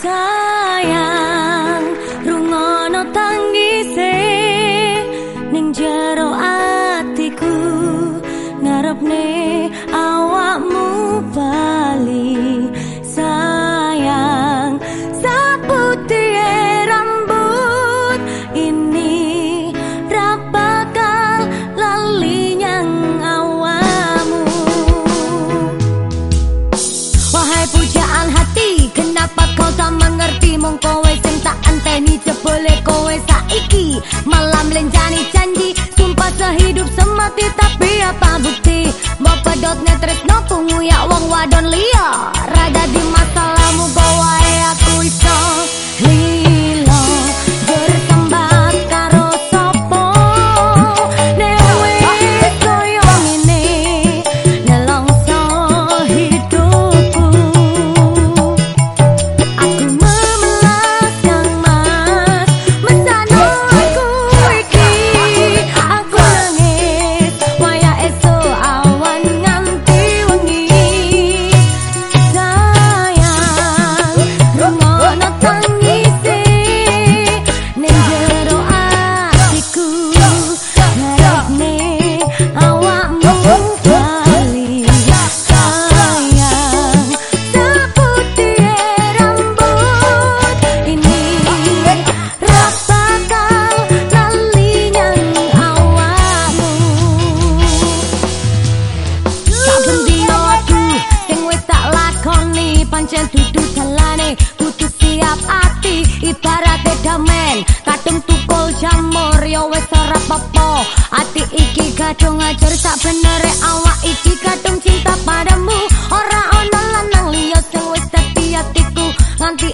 sayang rungono tangise ning jero atiku ngarepne mong kowe sing tak anteni jebole kowe saiki. Malam lenjani janji sumpah sehidup semati tapi apa bukti? Mbok pedot netres no ya wong wadon liya pancen dudu jalane kudu siap ati ibarat damen katung tukul jamur yo wis ora apa ati iki gadung ajur sak bener awak iki gadung cinta padamu. Ora ono lanang liya sing wis dadi atiku. Nganti